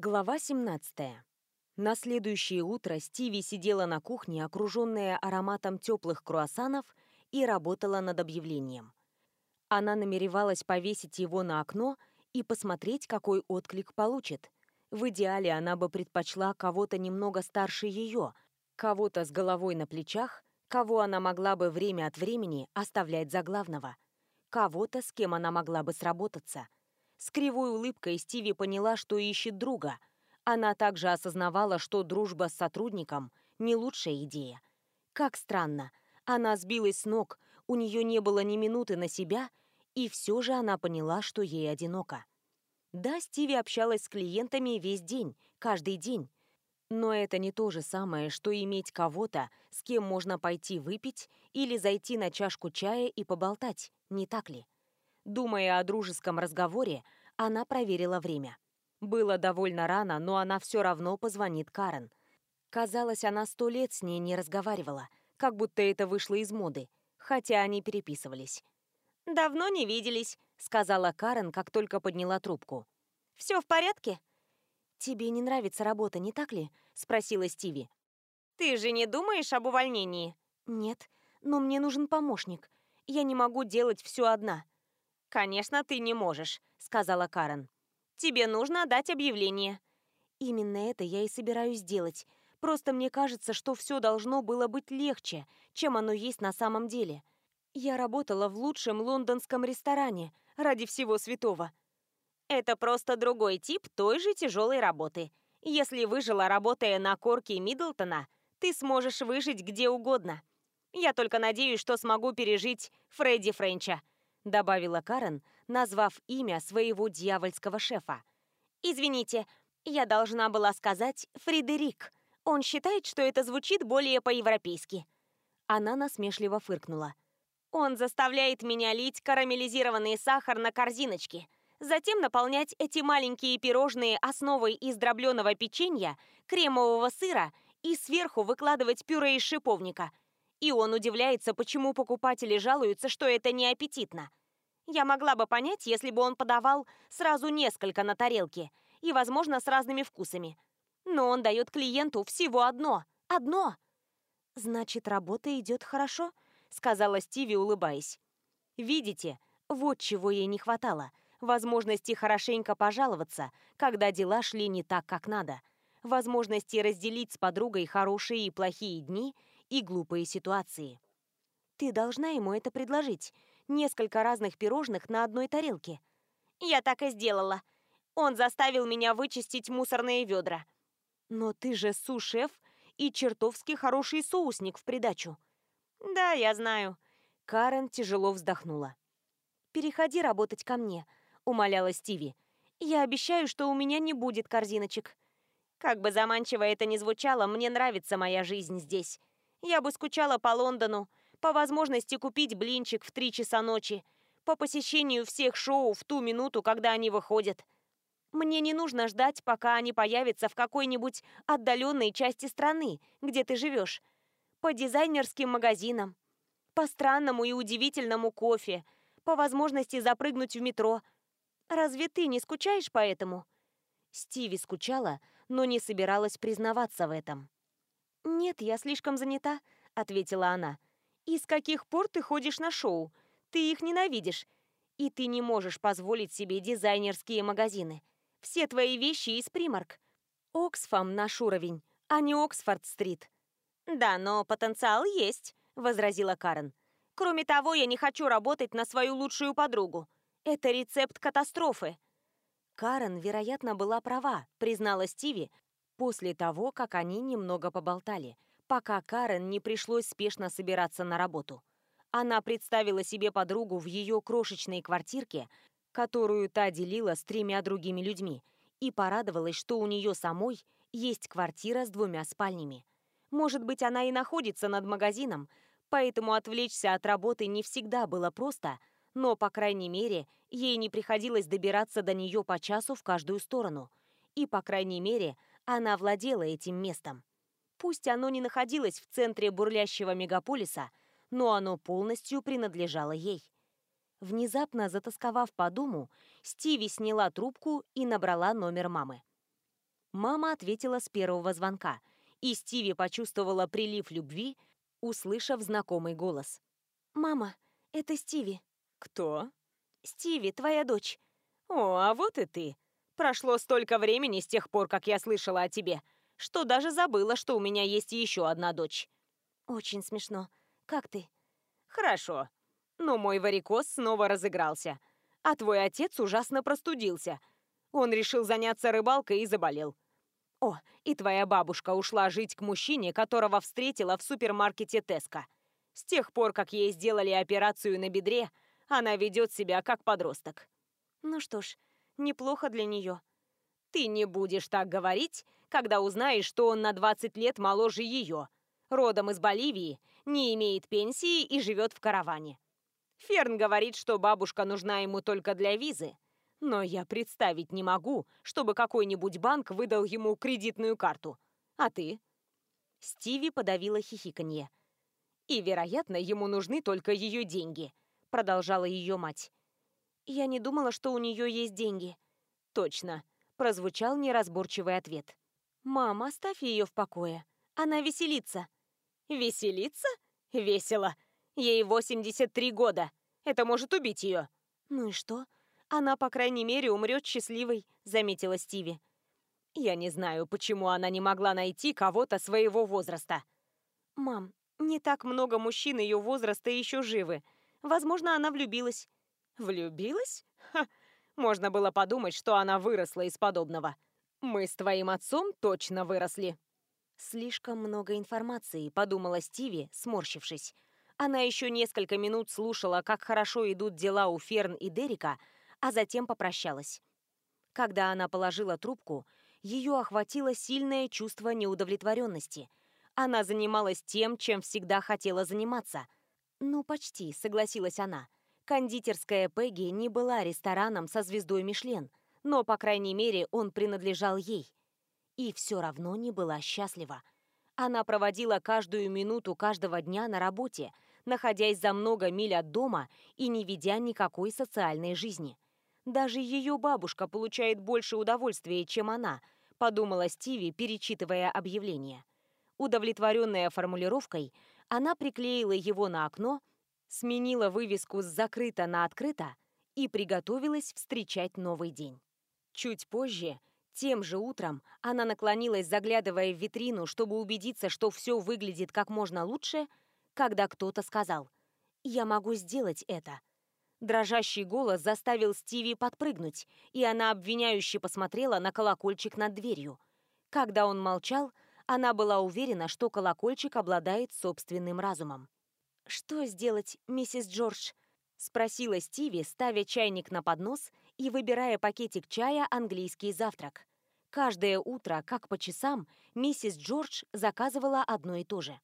Глава 17. На следующее утро Стиви сидела на кухне, окруженная ароматом теплых круассанов, и работала над объявлением. Она намеревалась повесить его на окно и посмотреть, какой отклик получит. В идеале она бы предпочла кого-то немного старше ее, кого-то с головой на плечах, кого она могла бы время от времени оставлять за главного, кого-то, с кем она могла бы сработаться – с кривой улыбкой Стиви поняла, что ищет друга. Она также осознавала, что дружба с сотрудником – не лучшая идея. Как странно. Она сбилась с ног, у нее не было ни минуты на себя, и все же она поняла, что ей одиноко. Да, Стиви общалась с клиентами весь день, каждый день. Но это не то же самое, что иметь кого-то, с кем можно пойти выпить или зайти на чашку чая и поболтать, не так ли? Думая о дружеском разговоре, она проверила время. Было довольно рано, но она все равно позвонит Карен. Казалось, она сто лет с ней не разговаривала, как будто это вышло из моды, хотя они переписывались. «Давно не виделись», — сказала Карен, как только подняла трубку. «Все в порядке?» «Тебе не нравится работа, не так ли?» — спросила Стиви. «Ты же не думаешь об увольнении?» «Нет, но мне нужен помощник. Я не могу делать все одна», «Конечно, ты не можешь», — сказала Карен. «Тебе нужно дать объявление». «Именно это я и собираюсь делать. Просто мне кажется, что все должно было быть легче, чем оно есть на самом деле. Я работала в лучшем лондонском ресторане, ради всего святого». «Это просто другой тип той же тяжелой работы. Если выжила, работая на корке Миддлтона, ты сможешь выжить где угодно. Я только надеюсь, что смогу пережить Фредди Френча», добавила Карен, назвав имя своего дьявольского шефа. «Извините, я должна была сказать Фредерик. Он считает, что это звучит более по-европейски». Она насмешливо фыркнула. «Он заставляет меня лить карамелизированный сахар на корзиночки, затем наполнять эти маленькие пирожные основой из дробленого печенья, кремового сыра и сверху выкладывать пюре из шиповника». И он удивляется, почему покупатели жалуются, что это неаппетитно. Я могла бы понять, если бы он подавал сразу несколько на тарелке и, возможно, с разными вкусами. Но он дает клиенту всего одно. Одно. «Значит, работа идет хорошо», — сказала Стиви, улыбаясь. «Видите, вот чего ей не хватало. Возможности хорошенько пожаловаться, когда дела шли не так, как надо. Возможности разделить с подругой хорошие и плохие дни и глупые ситуации». «Ты должна ему это предложить», несколько разных пирожных на одной тарелке. Я так и сделала. Он заставил меня вычистить мусорные ведра. Но ты же су-шеф и чертовски хороший соусник в придачу. Да, я знаю. Карен тяжело вздохнула. «Переходи работать ко мне», — умоляла Стиви. «Я обещаю, что у меня не будет корзиночек». Как бы заманчиво это ни звучало, мне нравится моя жизнь здесь. Я бы скучала по Лондону, по возможности купить блинчик в три часа ночи. По посещению всех шоу в ту минуту, когда они выходят. Мне не нужно ждать, пока они появятся в какой-нибудь отдаленной части страны, где ты живешь. По дизайнерским магазинам. По странному и удивительному кофе. По возможности запрыгнуть в метро. Разве ты не скучаешь по этому?» Стиви скучала, но не собиралась признаваться в этом. «Нет, я слишком занята», — ответила она. И с каких пор ты ходишь на шоу? Ты их ненавидишь. И ты не можешь позволить себе дизайнерские магазины. Все твои вещи из примарк. Оксфам наш уровень, а не Оксфорд-стрит. Да, но потенциал есть, возразила Карен. Кроме того, я не хочу работать на свою лучшую подругу. Это рецепт катастрофы. Карен, вероятно, была права, признала Стиви, после того, как они немного поболтали – пока Карен не пришлось спешно собираться на работу. Она представила себе подругу в ее крошечной квартирке, которую та делила с тремя другими людьми, и порадовалась, что у нее самой есть квартира с двумя спальнями. Может быть, она и находится над магазином, поэтому отвлечься от работы не всегда было просто, но, по крайней мере, ей не приходилось добираться до нее по часу в каждую сторону. И, по крайней мере, она владела этим местом. Пусть оно не находилось в центре бурлящего мегаполиса, но оно полностью принадлежало ей. Внезапно затасковав по дому, Стиви сняла трубку и набрала номер мамы. Мама ответила с первого звонка, и Стиви почувствовала прилив любви, услышав знакомый голос. «Мама, это Стиви». «Кто?» «Стиви, твоя дочь». «О, а вот и ты. Прошло столько времени с тех пор, как я слышала о тебе что даже забыла, что у меня есть еще одна дочь». «Очень смешно. Как ты?» «Хорошо. Но мой варикоз снова разыгрался. А твой отец ужасно простудился. Он решил заняться рыбалкой и заболел. О, и твоя бабушка ушла жить к мужчине, которого встретила в супермаркете Теска. С тех пор, как ей сделали операцию на бедре, она ведет себя как подросток». «Ну что ж, неплохо для нее». «Ты не будешь так говорить когда узнаешь, что он на 20 лет моложе ее, родом из Боливии, не имеет пенсии и живет в караване. Ферн говорит, что бабушка нужна ему только для визы, но я представить не могу, чтобы какой-нибудь банк выдал ему кредитную карту. А ты? Стиви подавила хихиканье. И, вероятно, ему нужны только ее деньги, продолжала ее мать. Я не думала, что у нее есть деньги. Точно, прозвучал неразборчивый ответ. «Мама, оставь ее в покое. Она веселится». «Веселится? Весело. Ей 83 года. Это может убить ее». «Ну и что? Она, по крайней мере, умрет счастливой», — заметила Стиви. «Я не знаю, почему она не могла найти кого-то своего возраста». «Мам, не так много мужчин ее возраста еще живы. Возможно, она влюбилась». «Влюбилась? Ха! Можно было подумать, что она выросла из подобного». Мы с твоим отцом точно выросли. Слишком много информации, подумала Стиви, сморщившись. Она еще несколько минут слушала, как хорошо идут дела у Ферн и Дерика, а затем попрощалась. Когда она положила трубку, ее охватило сильное чувство неудовлетворенности. Она занималась тем, чем всегда хотела заниматься. «Ну, почти», — согласилась она. Кондитерская Пегги не была рестораном со звездой Мишлен — но, по крайней мере, он принадлежал ей. И все равно не была счастлива. Она проводила каждую минуту каждого дня на работе, находясь за много миль от дома и не ведя никакой социальной жизни. Даже ее бабушка получает больше удовольствия, чем она, подумала Стиви, перечитывая объявление. Удовлетворенная формулировкой, она приклеила его на окно, сменила вывеску с «закрыто» на «открыто» и приготовилась встречать новый день. Чуть позже, тем же утром, она наклонилась, заглядывая в витрину, чтобы убедиться, что все выглядит как можно лучше, когда кто-то сказал «Я могу сделать это». Дрожащий голос заставил Стиви подпрыгнуть, и она обвиняюще посмотрела на колокольчик над дверью. Когда он молчал, она была уверена, что колокольчик обладает собственным разумом. «Что сделать, миссис Джордж?» — спросила Стиви, ставя чайник на поднос и выбирая пакетик чая «Английский завтрак». Каждое утро, как по часам, миссис Джордж заказывала одно и то же.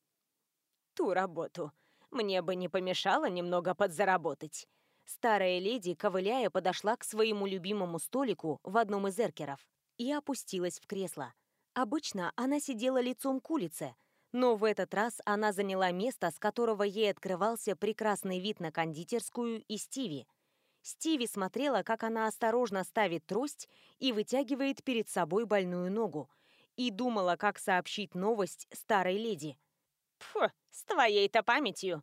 «Ту работу. Мне бы не помешало немного подзаработать». Старая леди, ковыляя, подошла к своему любимому столику в одном из эркеров и опустилась в кресло. Обычно она сидела лицом к улице, но в этот раз она заняла место, с которого ей открывался прекрасный вид на кондитерскую и Стиви – Стиви смотрела, как она осторожно ставит трость и вытягивает перед собой больную ногу, и думала, как сообщить новость старой леди. «Пф, с твоей-то памятью!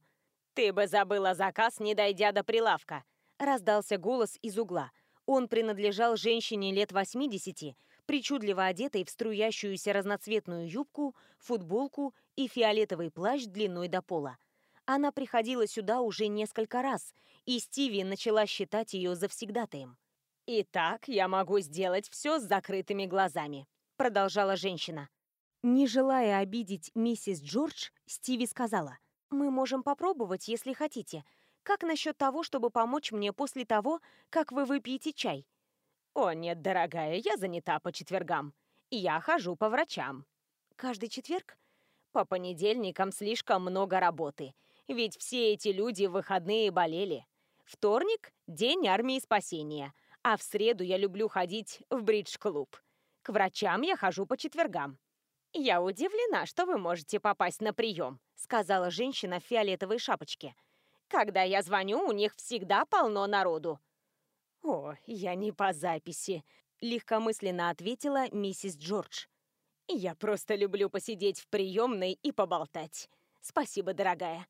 Ты бы забыла заказ, не дойдя до прилавка!» раздался голос из угла. Он принадлежал женщине лет 80, причудливо одетой в струящуюся разноцветную юбку, футболку и фиолетовый плащ длиной до пола. Она приходила сюда уже несколько раз, и Стиви начала считать ее завсегдатаем. «Итак, я могу сделать все с закрытыми глазами», — продолжала женщина. Не желая обидеть миссис Джордж, Стиви сказала, «Мы можем попробовать, если хотите. Как насчет того, чтобы помочь мне после того, как вы выпьете чай?» «О, нет, дорогая, я занята по четвергам. Я хожу по врачам». «Каждый четверг?» «По понедельникам слишком много работы, ведь все эти люди в выходные болели. Вторник – День армии спасения, а в среду я люблю ходить в бридж-клуб. К врачам я хожу по четвергам. «Я удивлена, что вы можете попасть на прием», – сказала женщина в фиолетовой шапочке. «Когда я звоню, у них всегда полно народу». «О, я не по записи», – легкомысленно ответила миссис Джордж. «Я просто люблю посидеть в приемной и поболтать. Спасибо, дорогая».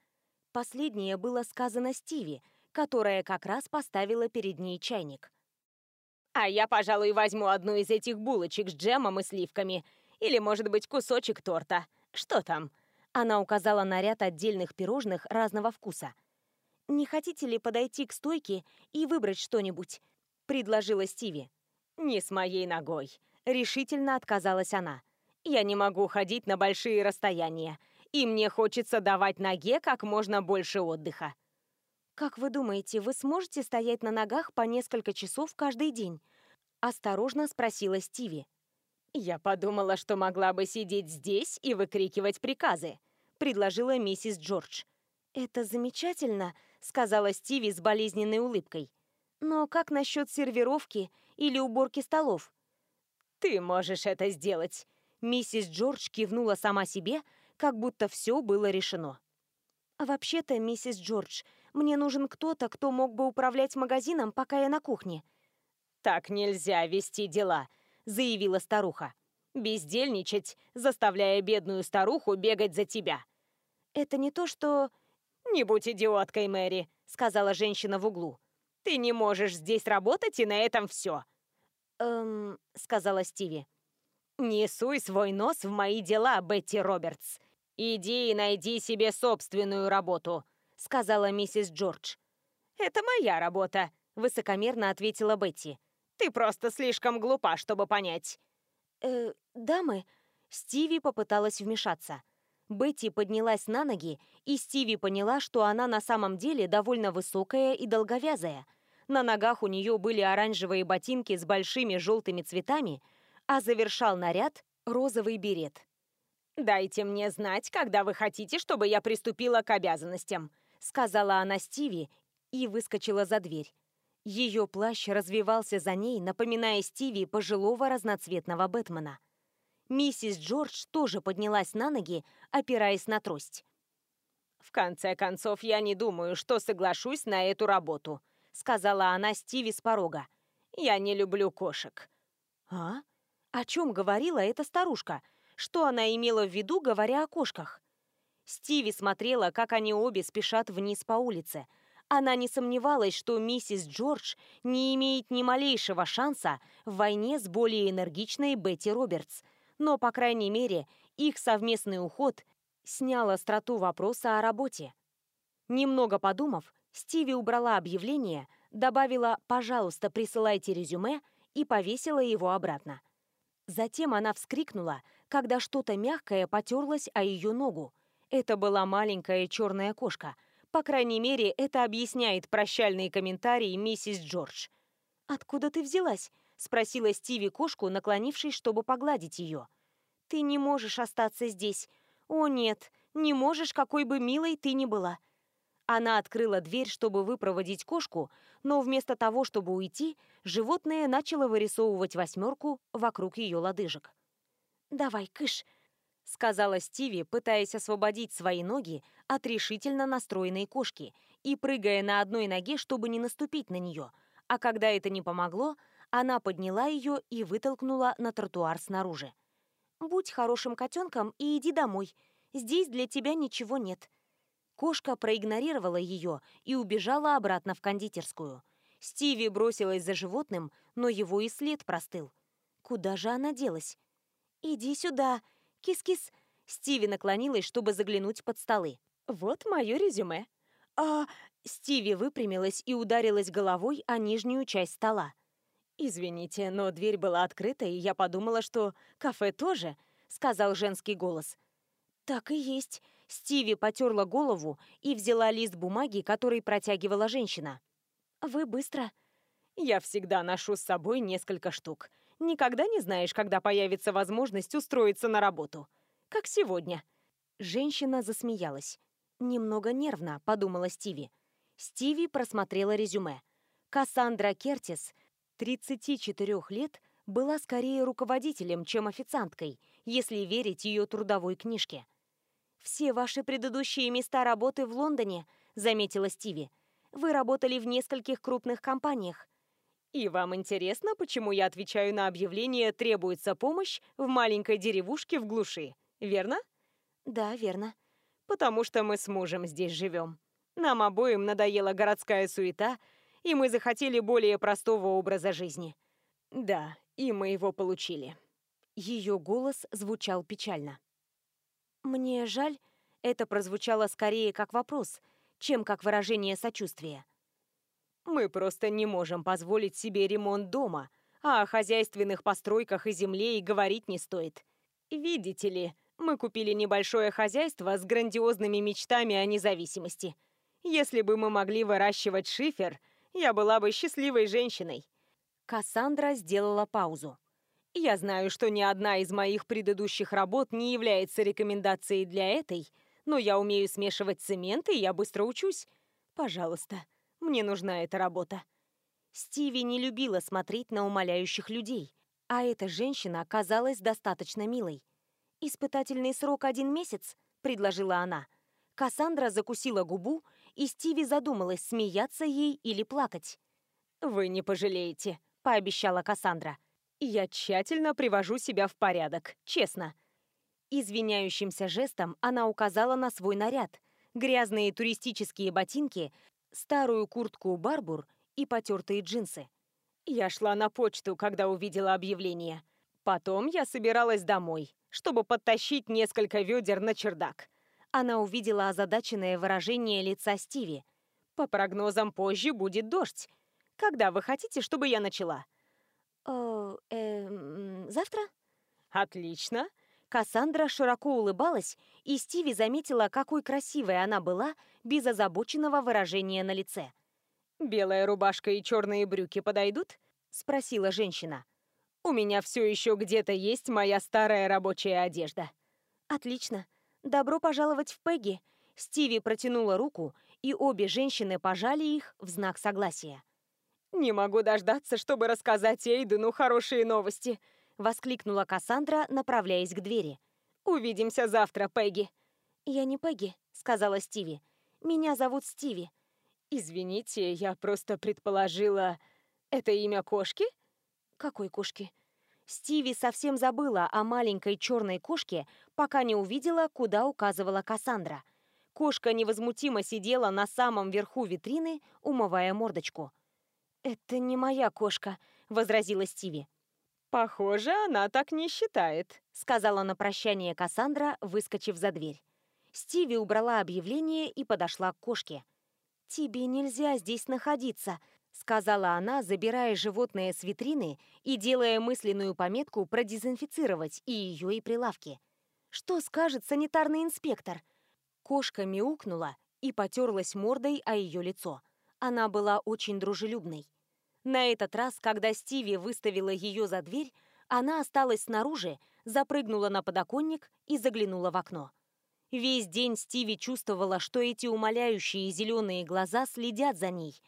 Последнее было сказано Стиви, которая как раз поставила перед ней чайник. «А я, пожалуй, возьму одну из этих булочек с джемом и сливками. Или, может быть, кусочек торта. Что там?» Она указала на ряд отдельных пирожных разного вкуса. «Не хотите ли подойти к стойке и выбрать что-нибудь?» — предложила Стиви. «Не с моей ногой», — решительно отказалась она. «Я не могу ходить на большие расстояния и мне хочется давать ноге как можно больше отдыха. Как вы думаете, вы сможете стоять на ногах по несколько часов каждый день? Осторожно спросила Стиви. Я подумала, что могла бы сидеть здесь и выкрикивать приказы, предложила миссис Джордж. Это замечательно, сказала Стиви с болезненной улыбкой. Но как насчет сервировки или уборки столов? Ты можешь это сделать. Миссис Джордж кивнула сама себе, как будто все было решено. А «Вообще-то, миссис Джордж, мне нужен кто-то, кто мог бы управлять магазином, пока я на кухне». «Так нельзя вести дела», — заявила старуха. «Бездельничать, заставляя бедную старуху бегать за тебя». «Это не то, что...» «Не будь идиоткой, Мэри», — сказала женщина в углу. «Ты не можешь здесь работать, и на этом все». «Эм...» — сказала Стиви. «Не суй свой нос в мои дела, Бетти Робертс», «Иди и найди себе собственную работу», — сказала миссис Джордж. «Это моя работа», — высокомерно ответила Бетти. «Ты просто слишком глупа, чтобы понять». «Э, дамы...» Стиви попыталась вмешаться. Бетти поднялась на ноги, и Стиви поняла, что она на самом деле довольно высокая и долговязая. На ногах у нее были оранжевые ботинки с большими желтыми цветами, а завершал наряд розовый берет. «Дайте мне знать, когда вы хотите, чтобы я приступила к обязанностям», сказала она Стиви и выскочила за дверь. Ее плащ развивался за ней, напоминая Стиви пожилого разноцветного Бэтмена. Миссис Джордж тоже поднялась на ноги, опираясь на трость. «В конце концов, я не думаю, что соглашусь на эту работу», сказала она Стиви с порога. «Я не люблю кошек». «А? О чем говорила эта старушка?» что она имела в виду, говоря о кошках. Стиви смотрела, как они обе спешат вниз по улице. Она не сомневалась, что миссис Джордж не имеет ни малейшего шанса в войне с более энергичной Бетти Робертс, но, по крайней мере, их совместный уход снял остроту вопроса о работе. Немного подумав, Стиви убрала объявление, добавила «пожалуйста, присылайте резюме» и повесила его обратно. Затем она вскрикнула, когда что-то мягкое потерлось о ее ногу. Это была маленькая черная кошка. По крайней мере, это объясняет прощальные комментарии миссис Джордж. «Откуда ты взялась?» — спросила Стиви кошку, наклонившись, чтобы погладить ее. «Ты не можешь остаться здесь. О нет, не можешь, какой бы милой ты ни была. Она открыла дверь, чтобы выпроводить кошку, но вместо того, чтобы уйти, животное начало вырисовывать восьмерку вокруг ее лодыжек. «Давай, кыш!» — сказала Стиви, пытаясь освободить свои ноги от решительно настроенной кошки и прыгая на одной ноге, чтобы не наступить на нее. А когда это не помогло, она подняла ее и вытолкнула на тротуар снаружи. «Будь хорошим котенком и иди домой. Здесь для тебя ничего нет», Кошка проигнорировала ее и убежала обратно в кондитерскую. Стиви бросилась за животным, но его и след простыл. Куда же она делась? «Иди сюда! Кис-кис!» Стиви наклонилась, чтобы заглянуть под столы. «Вот мое резюме». «А...» Стиви выпрямилась и ударилась головой о нижнюю часть стола. «Извините, но дверь была открыта, и я подумала, что кафе тоже», — сказал женский голос. «Так и есть», Стиви потерла голову и взяла лист бумаги, который протягивала женщина. «Вы быстро?» «Я всегда ношу с собой несколько штук. Никогда не знаешь, когда появится возможность устроиться на работу. Как сегодня». Женщина засмеялась. «Немного нервно», — подумала Стиви. Стиви просмотрела резюме. Кассандра Кертис, 34 лет, была скорее руководителем, чем официанткой, если верить ее трудовой книжке. «Все ваши предыдущие места работы в Лондоне», — заметила Стиви. «Вы работали в нескольких крупных компаниях». «И вам интересно, почему я отвечаю на объявление «Требуется помощь» в маленькой деревушке в глуши, верно?» «Да, верно». «Потому что мы с мужем здесь живем. Нам обоим надоела городская суета, и мы захотели более простого образа жизни». «Да, и мы его получили». Ее голос звучал печально. «Мне жаль», — это прозвучало скорее как вопрос, чем как выражение сочувствия. «Мы просто не можем позволить себе ремонт дома, а о хозяйственных постройках и земле и говорить не стоит. Видите ли, мы купили небольшое хозяйство с грандиозными мечтами о независимости. Если бы мы могли выращивать шифер, я была бы счастливой женщиной». Кассандра сделала паузу. Я знаю, что ни одна из моих предыдущих работ не является рекомендацией для этой, но я умею смешивать цемент, и я быстро учусь. Пожалуйста, мне нужна эта работа». Стиви не любила смотреть на умоляющих людей, а эта женщина оказалась достаточно милой. «Испытательный срок один месяц», — предложила она. Кассандра закусила губу, и Стиви задумалась, смеяться ей или плакать. «Вы не пожалеете», — пообещала Кассандра. «Кассандра» я тщательно привожу себя в порядок, честно». Извиняющимся жестом она указала на свой наряд, грязные туристические ботинки, старую куртку «Барбур» и потертые джинсы. Я шла на почту, когда увидела объявление. Потом я собиралась домой, чтобы подтащить несколько ведер на чердак. Она увидела озадаченное выражение лица Стиви. «По прогнозам, позже будет дождь. Когда вы хотите, чтобы я начала?» О, э, завтра? Отлично. Кассандра широко улыбалась, и Стиви заметила, какой красивой она была без озабоченного выражения на лице. «Белая рубашка и черные брюки подойдут?» — спросила женщина. «У меня все еще где-то есть моя старая рабочая одежда». «Отлично. Добро пожаловать в Пегги». Стиви протянула руку, и обе женщины пожали их в знак согласия не могу дождаться, чтобы рассказать Эйдену хорошие новости!» — воскликнула Кассандра, направляясь к двери. «Увидимся завтра, Пегги!» «Я не Пегги», — сказала Стиви. «Меня зовут Стиви». «Извините, я просто предположила... Это имя кошки?» «Какой кошки?» Стиви совсем забыла о маленькой черной кошке, пока не увидела, куда указывала Кассандра. Кошка невозмутимо сидела на самом верху витрины, умывая мордочку. «Это не моя кошка», — возразила Стиви. «Похоже, она так не считает», — сказала на прощание Кассандра, выскочив за дверь. Стиви убрала объявление и подошла к кошке. «Тебе нельзя здесь находиться», — сказала она, забирая животное с витрины и делая мысленную пометку продезинфицировать и ее, и прилавки. «Что скажет санитарный инспектор?» Кошка мяукнула и потерлась мордой о ее лицо. Она была очень дружелюбной. На этот раз, когда Стиви выставила ее за дверь, она осталась снаружи, запрыгнула на подоконник и заглянула в окно. Весь день Стиви чувствовала, что эти умоляющие зеленые глаза следят за ней.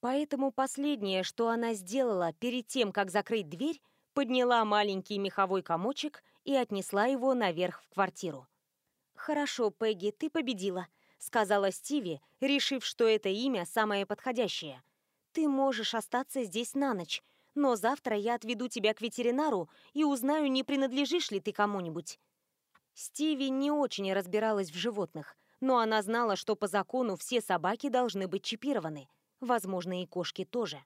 Поэтому последнее, что она сделала перед тем, как закрыть дверь, подняла маленький меховой комочек и отнесла его наверх в квартиру. «Хорошо, Пегги, ты победила», сказала Стиви, решив, что это имя самое подходящее. «Ты можешь остаться здесь на ночь, но завтра я отведу тебя к ветеринару и узнаю, не принадлежишь ли ты кому-нибудь». Стиви не очень разбиралась в животных, но она знала, что по закону все собаки должны быть чипированы, возможно, и кошки тоже.